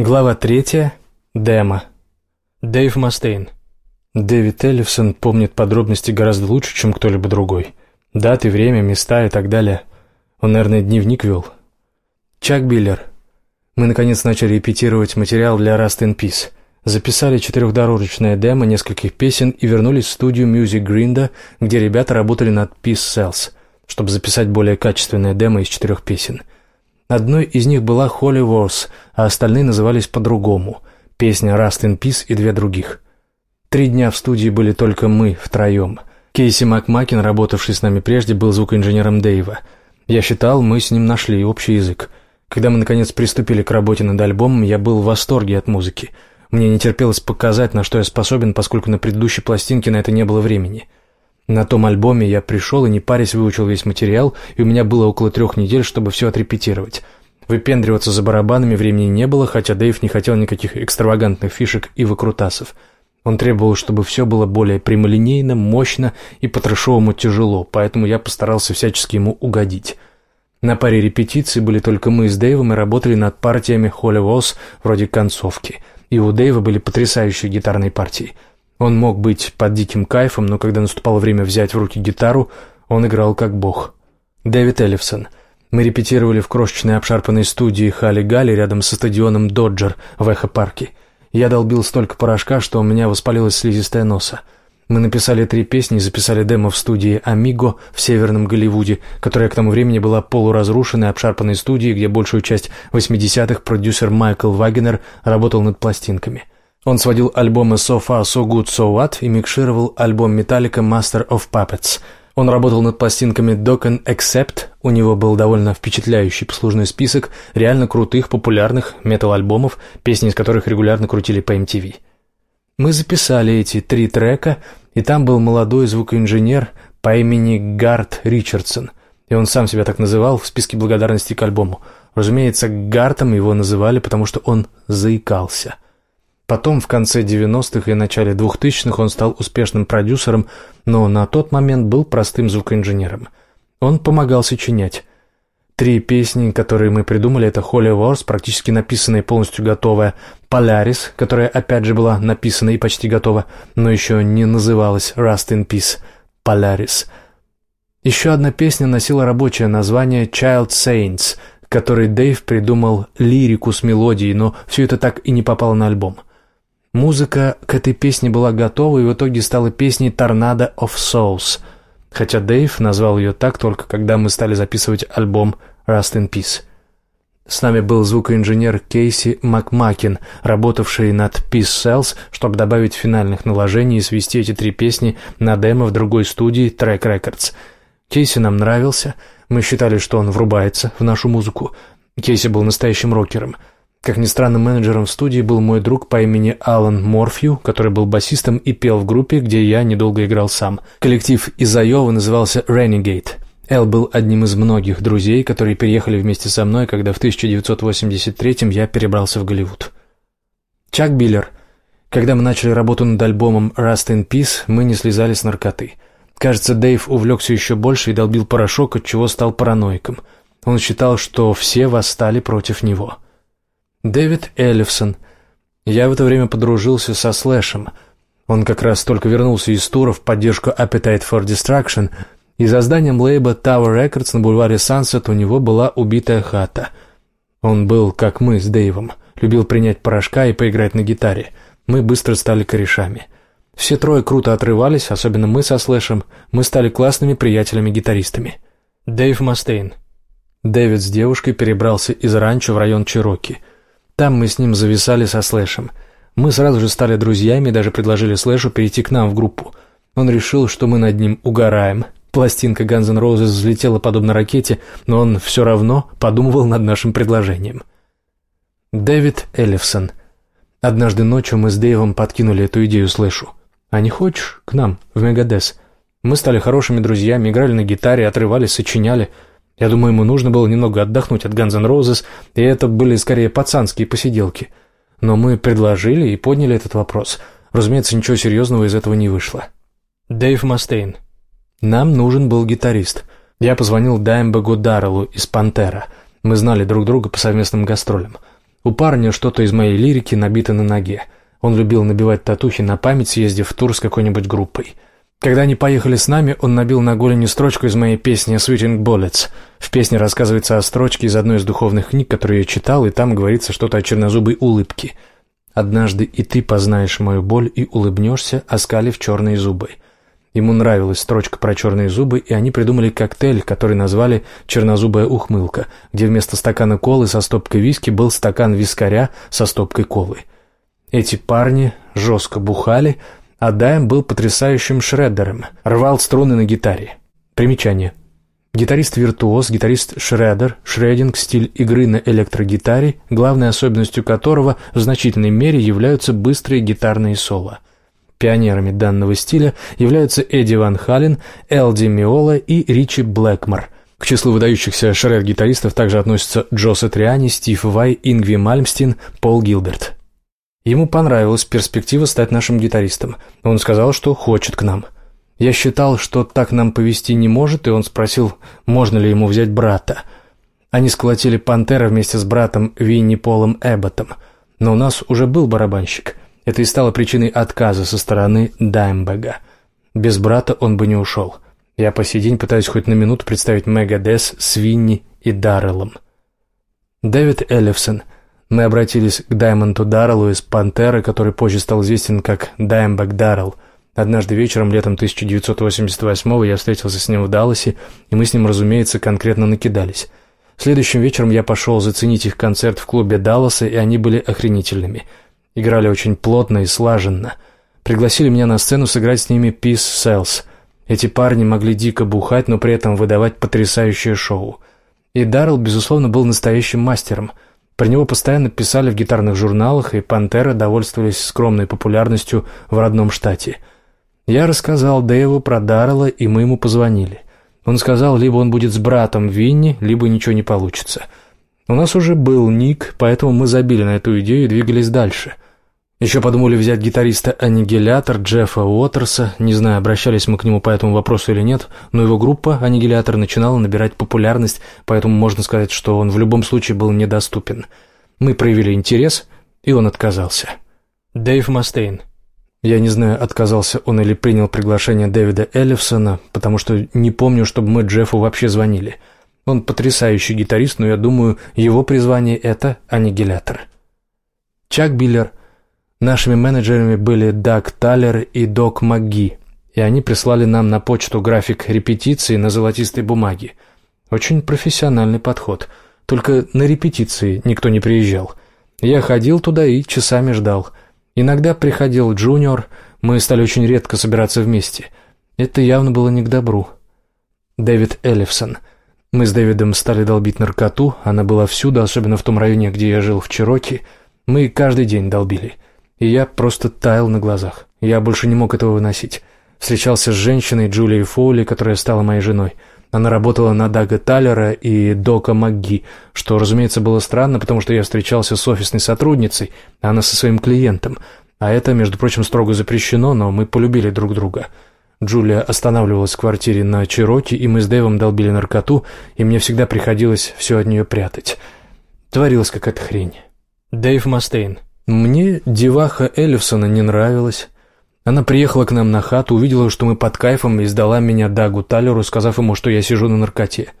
Глава третья. Демо. Дэйв Мастейн. Дэвид Эллифсон помнит подробности гораздо лучше, чем кто-либо другой. Даты, время, места и так далее. Он, наверное, дневник вел. Чак Биллер. Мы, наконец, начали репетировать материал для Rust in Peace. Записали четырехдорожечное демо нескольких песен и вернулись в студию Music Grinda, где ребята работали над Peace Cells, чтобы записать более качественное демо из четырех песен. Одной из них была Holy Wars, а остальные назывались по-другому. Песня Rust in Peace и две других. Три дня в студии были только мы, втроем. Кейси Макмакин, работавший с нами прежде, был звукоинженером Дэйва. Я считал, мы с ним нашли общий язык. Когда мы, наконец, приступили к работе над альбомом, я был в восторге от музыки – мне не терпелось показать, на что я способен, поскольку на предыдущей пластинке на это не было времени. На том альбоме я пришел и не парясь выучил весь материал, и у меня было около трех недель, чтобы все отрепетировать. Выпендриваться за барабанами времени не было, хотя Дэйв не хотел никаких экстравагантных фишек и выкрутасов. Он требовал, чтобы все было более прямолинейно, мощно и по-трэшовому тяжело, поэтому я постарался всячески ему угодить. На паре репетиций были только мы с Дэйвом и работали над партиями Холли Волс вроде концовки – и у Дэйва были потрясающие гитарные партии. Он мог быть под диким кайфом, но когда наступало время взять в руки гитару, он играл как бог. Дэвид Эллифсон. Мы репетировали в крошечной обшарпанной студии Хали Гали рядом со стадионом Доджер в Эхо-парке. Я долбил столько порошка, что у меня воспалилась слизистая носа. Мы написали три песни и записали демо в студии «Амиго» в Северном Голливуде, которая к тому времени была полуразрушенной, обшарпанной студией, где большую часть 80-х продюсер Майкл Вагенер работал над пластинками. Он сводил альбомы «So Far, So Good, So What» и микшировал альбом Metallica «Master of Puppets». Он работал над пластинками «Dock and Accept», у него был довольно впечатляющий послужной список реально крутых, популярных метал-альбомов, песни из которых регулярно крутили по MTV. Мы записали эти три трека, и там был молодой звукоинженер по имени Гарт Ричардсон, и он сам себя так называл в списке благодарности к альбому. Разумеется, Гартом его называли, потому что он заикался. Потом, в конце 90-х и начале 2000-х, он стал успешным продюсером, но на тот момент был простым звукоинженером. Он помогал сочинять. Три песни, которые мы придумали, это «Holy Wars», практически написанная и полностью готовая, «Polaris», которая опять же была написана и почти готова, но еще не называлась «Rust in Peace», «Polaris». Еще одна песня носила рабочее название «Child Saints», который Дэйв придумал лирику с мелодией, но все это так и не попало на альбом. Музыка к этой песне была готова и в итоге стала песней «Tornado of Souls», хотя Дэйв назвал ее так только когда мы стали записывать альбом «Rust in Peace». С нами был звукоинженер Кейси Макмакин, работавший над Peace Cells, чтобы добавить финальных наложений и свести эти три песни на демо в другой студии Track Records. Кейси нам нравился, мы считали, что он врубается в нашу музыку. Кейси был настоящим рокером – как ни странно, менеджером в студии был мой друг по имени Алан Морфью, который был басистом и пел в группе, где я недолго играл сам. Коллектив из Айовы назывался Renegade. Эл был одним из многих друзей, которые переехали вместе со мной, когда в 1983 я перебрался в Голливуд. Чак Биллер. Когда мы начали работу над альбомом «Rust in Peace», мы не слезали с наркоты. Кажется, Дэйв увлекся еще больше и долбил порошок, от чего стал параноиком. Он считал, что все восстали против него. Дэвид Эллифсон. Я в это время подружился со Слэшем. Он как раз только вернулся из тура в поддержку Appetite for Destruction, и за зданием лейба Tower Records на бульваре Sunset у него была убитая хата. Он был, как мы, с Дэйвом, любил принять порошка и поиграть на гитаре. Мы быстро стали корешами. Все трое круто отрывались, особенно мы со Слэшем. Мы стали классными приятелями-гитаристами. Дэйв Мастейн. Дэвид с девушкой перебрался из ранчо в район Чироки – там мы с ним зависали со Слэшем. Мы сразу же стали друзьями и даже предложили Слэшу перейти к нам в группу. Он решил, что мы над ним угораем. Пластинка Guns N' Roses взлетела подобно ракете, но он все равно подумывал над нашим предложением. Дэвид Эллифсон. Однажды ночью мы с Дэйвом подкинули эту идею Слэшу. «А не хочешь к нам, в Мегадес?» Мы стали хорошими друзьями, играли на гитаре, отрывались, сочиняли – я думаю, ему нужно было немного отдохнуть от Guns N' Roses, и это были скорее пацанские посиделки. Но мы предложили и подняли этот вопрос. Разумеется, ничего серьезного из этого не вышло. Дэйв Мастейн. Нам нужен был гитарист. Я позвонил Даймбегу Дарреллу из «Пантера». Мы знали друг друга по совместным гастролям. У парня что-то из моей лирики набито на ноге. Он любил набивать татухи на память, съездив в тур с какой-нибудь группой. Когда они поехали с нами, он набил на голени строчку из моей песни «Sweeting Bullets». В песне рассказывается о строчке из одной из духовных книг, которую я читал, и там говорится что-то о чернозубой улыбке. «Однажды и ты познаешь мою боль и улыбнешься, оскалив черные зубы». Ему нравилась строчка про черные зубы, и они придумали коктейль, который назвали «чернозубая ухмылка», где вместо стакана колы со стопкой виски был стакан вискаря со стопкой колы. Эти парни жестко бухали, а Дайм был потрясающим шреддером, рвал струны на гитаре. Примечание. Гитарист-виртуоз, гитарист-шреддер, шрединг, стиль игры на электрогитаре, главной особенностью которого в значительной мере являются быстрые гитарные соло. Пионерами данного стиля являются Эдди Ван Хален, Элди Миола и Ричи Блэкмор. К числу выдающихся шред-гитаристов также относятся Джо Сатриани, Стив Вай, Ингви Мальмстин, Пол Гилберт. Ему понравилась перспектива стать нашим гитаристом. Он сказал, что хочет к нам. Я считал, что так нам повести не может, и он спросил, можно ли ему взять брата. Они сколотили «Пантера» вместе с братом Винни Полом Эбботом. Но у нас уже был барабанщик. Это и стало причиной отказа со стороны Даймбега. Без брата он бы не ушел. Я по сей день пытаюсь хоть на минуту представить Мегадес с Винни и Дарреллом. Дэвид Эллифсон – мы обратились к Даймонду Дарреллу из «Пантеры», который позже стал известен как Даймбэк Даррелл. Однажды вечером, летом 1988-го, я встретился с ним в Далласе, и мы с ним, разумеется, конкретно накидались. Следующим вечером я пошел заценить их концерт в клубе Далласа, и они были охренительными. Играли очень плотно и слаженно. Пригласили меня на сцену сыграть с ними «Peace Sells». Эти парни могли дико бухать, но при этом выдавать потрясающее шоу. И Даррелл, безусловно, был настоящим мастером – про него постоянно писали в гитарных журналах, и «Пантера» довольствовались скромной популярностью в родном штате. Я рассказал Дэйву про Даррелла, и мы ему позвонили. Он сказал, либо он будет с братом Винни, либо ничего не получится. У нас уже был ник, поэтому мы забили на эту идею и двигались дальше – еще подумали взять гитариста Аннигилятор Джеффа Уотерса, не знаю, обращались мы к нему по этому вопросу или нет, но его группа Аннигилятор начинала набирать популярность, поэтому можно сказать, что он в любом случае был недоступен. Мы проявили интерес, и он отказался. Дэйв Мастейн. Я не знаю, отказался он или принял приглашение Дэвида Эллифсона, потому что не помню, чтобы мы Джеффу вообще звонили. Он потрясающий гитарист, но я думаю, его призвание — это Аннигилятор. Чак Биллер — Нашими менеджерами были Даг Талер и Док МакГи, и они прислали нам на почту график репетиции на золотистой бумаге. Очень профессиональный подход. Только на репетиции никто не приезжал. Я ходил туда и часами ждал. Иногда приходил Джуниор, мы стали очень редко собираться вместе. Это явно было не к добру. Дэвид Эллифсон. Мы с Дэвидом стали долбить наркоту, она была всюду, особенно в том районе, где я жил в Чироки. Мы каждый день долбили и я просто таял на глазах. Я больше не мог этого выносить. Встречался с женщиной Джулией Фоули, которая стала моей женой. Она работала на Дага Таллера и Дока МакГи, что, разумеется, было странно, потому что я встречался с офисной сотрудницей, а она со своим клиентом. А это, между прочим, строго запрещено, но мы полюбили друг друга. Джулия останавливалась в квартире на Чироки, и мы с Дэйвом долбили наркоту, и мне всегда приходилось все от нее прятать. Творилась какая-то хрень. Дэйв Мастейн. Мне деваха Эллифсона не нравилась. Она приехала к нам на хату, увидела, что мы под кайфом, и сдала меня Дагу Талеру, сказав ему, что я сижу на наркоте.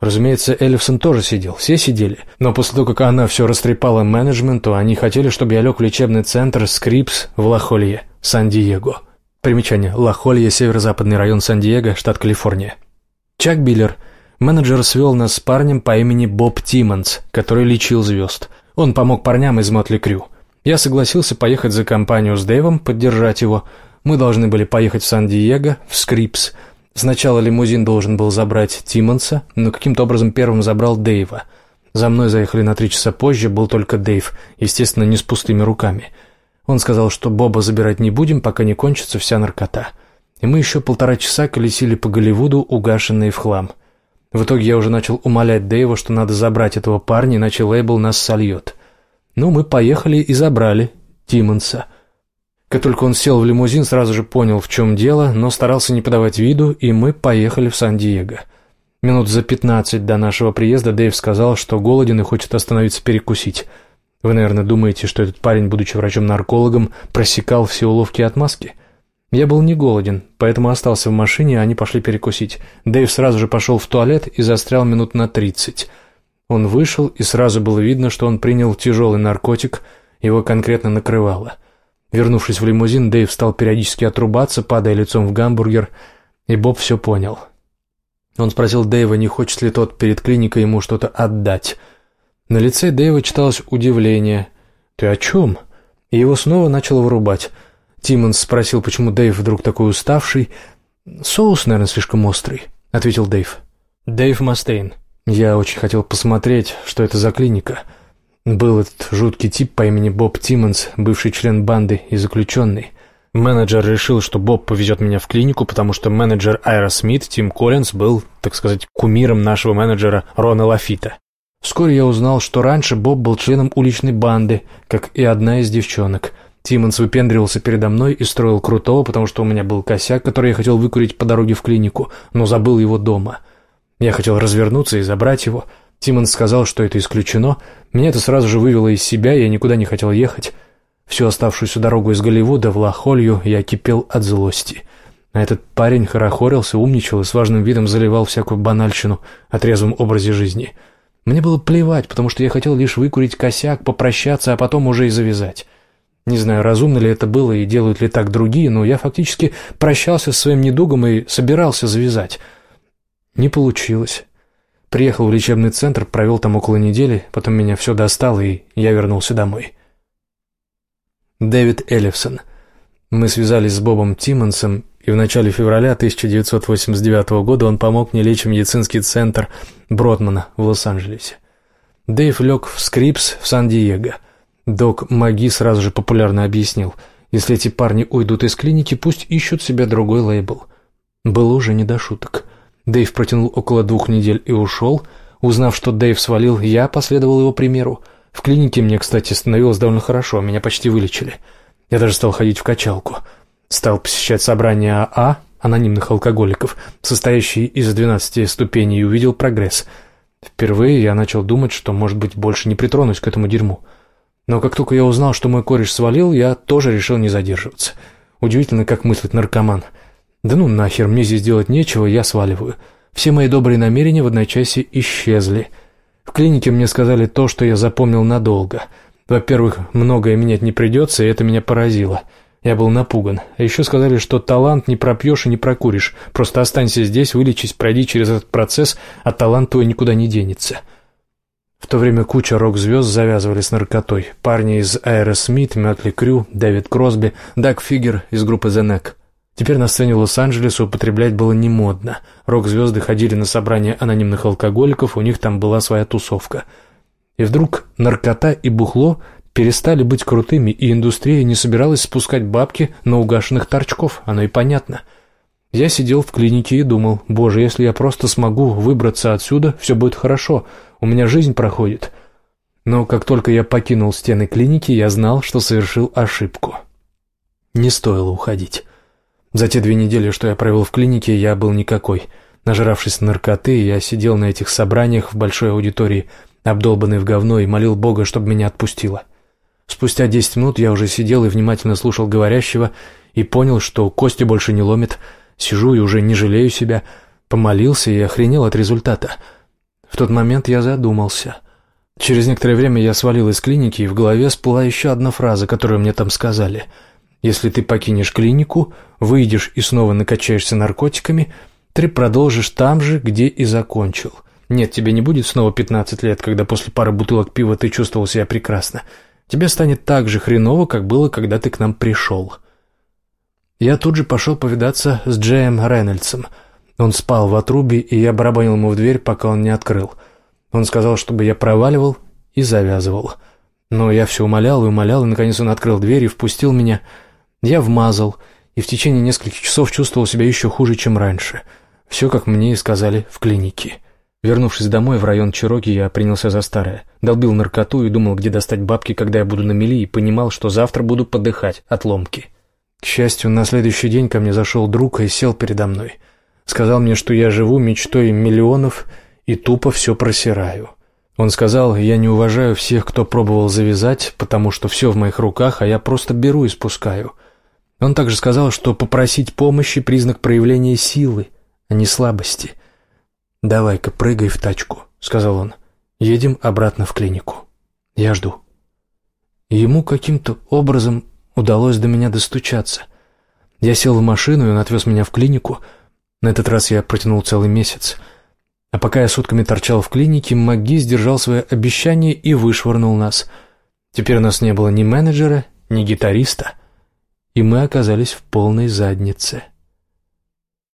Разумеется, Эллифсон тоже сидел, все сидели. Но после того, как она все растрепала менеджменту, они хотели, чтобы я лег в лечебный центр «Скрипс» в Лахолье, Сан-Диего. Примечание. Лахолье, северо-западный район Сан-Диего, штат Калифорния. Чак Биллер, менеджер, свел нас с парнем по имени Боб Тиммонс, который лечил звезд. Он помог парням из Мотли Крю. Я согласился поехать за компанию с Дэйвом, поддержать его. Мы должны были поехать в Сан-Диего, в Скрипс. Сначала лимузин должен был забрать Тиммонса, но каким-то образом первым забрал Дэйва. За мной заехали на три часа позже, был только Дэйв, естественно, не с пустыми руками. Он сказал, что Боба забирать не будем, пока не кончится вся наркота. И мы еще полтора часа колесили по Голливуду, угашенные в хлам. В итоге я уже начал умолять Дэйва, что надо забрать этого парня, иначе лейбл нас сольет. Ну, мы поехали и забрали Тимонса. Как только он сел в лимузин, сразу же понял, в чем дело, но старался не подавать виду, и мы поехали в Сан-Диего. Минут за пятнадцать до нашего приезда Дэйв сказал, что голоден и хочет остановиться перекусить. Вы, наверное, думаете, что этот парень, будучи врачом-наркологом, просекал все уловки и отмазки? Я был не голоден, поэтому остался в машине, а они пошли перекусить. Дэйв сразу же пошел в туалет и застрял минут на тридцать. Он вышел, и сразу было видно, что он принял тяжелый наркотик, его конкретно накрывало. Вернувшись в лимузин, Дэйв стал периодически отрубаться, падая лицом в гамбургер, и Боб все понял. Он спросил Дэйва, не хочет ли тот перед клиникой ему что-то отдать. На лице Дэйва читалось удивление. «Ты о чем?» И его снова начало вырубать. Тиммонс спросил, почему Дэйв вдруг такой уставший. «Соус, наверное, слишком острый», — ответил Дэйв. «Дэйв Мастейн. Я очень хотел посмотреть, что это за клиника. Был этот жуткий тип по имени Боб Тиммонс, бывший член банды и заключенный. Менеджер решил, что Боб повезет меня в клинику, потому что менеджер Аэросмит, Тим Коллинз, был, так сказать, кумиром нашего менеджера Рона Лафита. Вскоре я узнал, что раньше Боб был членом уличной банды, как и одна из девчонок. Тиммонс выпендривался передо мной и строил крутого, потому что у меня был косяк, который я хотел выкурить по дороге в клинику, но забыл его дома. Я хотел развернуться и забрать его. Тиммонс сказал, что это исключено. Меня это сразу же вывело из себя, я никуда не хотел ехать. Всю оставшуюся дорогу из Голливуда в Лахолью я кипел от злости. А этот парень хорохорился, умничал и с важным видом заливал всякую банальщину о трезвом образе жизни — мне было плевать, потому что я хотел лишь выкурить косяк, попрощаться, а потом уже и завязать. Не знаю, разумно ли это было и делают ли так другие, но я фактически прощался с своим недугом и собирался завязать. Не получилось. Приехал в лечебный центр, провел там около недели, потом меня все достало, и я вернулся домой. Дэвид Эллифсон. Мы связались с Бобом Тиммонсом и в начале февраля 1989 года он помог мне лечь в медицинский центр Бродмана в Лос-Анджелесе. Дэйв лег в Скрипс в Сан-Диего. Док Макги сразу же популярно объяснил, если эти парни уйдут из клиники, пусть ищут себе другой лейбл. Было уже не до шуток. Дэйв протянул около двух недель и ушел. Узнав, что Дэйв свалил, я последовал его примеру. В клинике мне, кстати, становилось довольно хорошо, меня почти вылечили. Я даже стал ходить в качалку. Стал посещать собрания АА, анонимных алкоголиков, состоящие из 12 ступеней, и увидел прогресс. Впервые я начал думать, что, может быть, больше не притронусь к этому дерьму. Но как только я узнал, что мой кореш свалил, я тоже решил не задерживаться. Удивительно, как мыслит наркоман. Да ну нахер, мне здесь делать нечего, я сваливаю. Все мои добрые намерения в одночасье исчезли. В клинике мне сказали то, что я запомнил надолго. Во-первых, многое менять не придется, и это меня поразило — я был напуган. А еще сказали, что талант не пропьешь и не прокуришь. Просто останься здесь, вылечись, пройди через этот процесс, а талант твой никуда не денется. В то время куча рок-звезд завязывали с наркотой. Парни из Аэросмит, Мотли Крю, Дэвид Кросби, Даг Фигер из группы The Knack. Теперь на сцене Лос-Анджелеса употреблять было не модно. Рок-звезды ходили на собрания анонимных алкоголиков, у них там была своя тусовка. И вдруг наркота и бухло – перестали быть крутыми, и индустрия не собиралась спускать бабки на угашенных торчков, оно и понятно. Я сидел в клинике и думал, боже, если я просто смогу выбраться отсюда, все будет хорошо, у меня жизнь проходит. Но как только я покинул стены клиники, я знал, что совершил ошибку. Не стоило уходить. За те две недели, что я провел в клинике, я был никакой. Нажравшись наркоты, я сидел на этих собраниях в большой аудитории, обдолбанный в говно, и молил Бога, чтобы меня отпустило. Спустя десять минут я уже сидел и внимательно слушал говорящего и понял, что кости больше не ломит. Сижу и уже не жалею себя. Помолился и охренел от результата. В тот момент я задумался. Через некоторое время я свалил из клиники, и в голове всплыла еще одна фраза, которую мне там сказали. «Если ты покинешь клинику, выйдешь и снова накачаешься наркотиками, ты продолжишь там же, где и закончил. Нет, тебе не будет снова 15 лет, когда после пары бутылок пива ты чувствовал себя прекрасно тебе станет так же хреново, как было, когда ты к нам пришел». Я тут же пошел повидаться с Джеем Рейнольдсом. Он спал в отрубе, и я барабанил ему в дверь, пока он не открыл. Он сказал, чтобы я проваливал и завязывал. Но я все умолял и умолял, и наконец он открыл дверь и впустил меня. Я вмазал, и в течение нескольких часов чувствовал себя еще хуже, чем раньше. Все, как мне и сказали в клинике. Вернувшись домой в район Чироки, я принялся за старое. Долбил наркоту и думал, где достать бабки, когда я буду на мели, и понимал, что завтра буду подыхать от ломки. К счастью, на следующий день ко мне зашел друг и сел передо мной. Сказал мне, что я живу мечтой миллионов и тупо все просираю. Он сказал, я не уважаю всех, кто пробовал завязать, потому что все в моих руках, а я просто беру и спускаю. Он также сказал, что попросить помощи – признак проявления силы, а не слабости. «Давай-ка прыгай в тачку», – сказал он. «Едем обратно в клинику. Я жду». ему каким-то образом удалось до меня достучаться. Я сел в машину, и он отвез меня в клинику. На этот раз я протянул целый месяц – а пока я сутками торчал в клинике, Маги сдержал свое обещание и вышвырнул нас. Теперь у нас не было ни менеджера, ни гитариста, и мы оказались в полной заднице.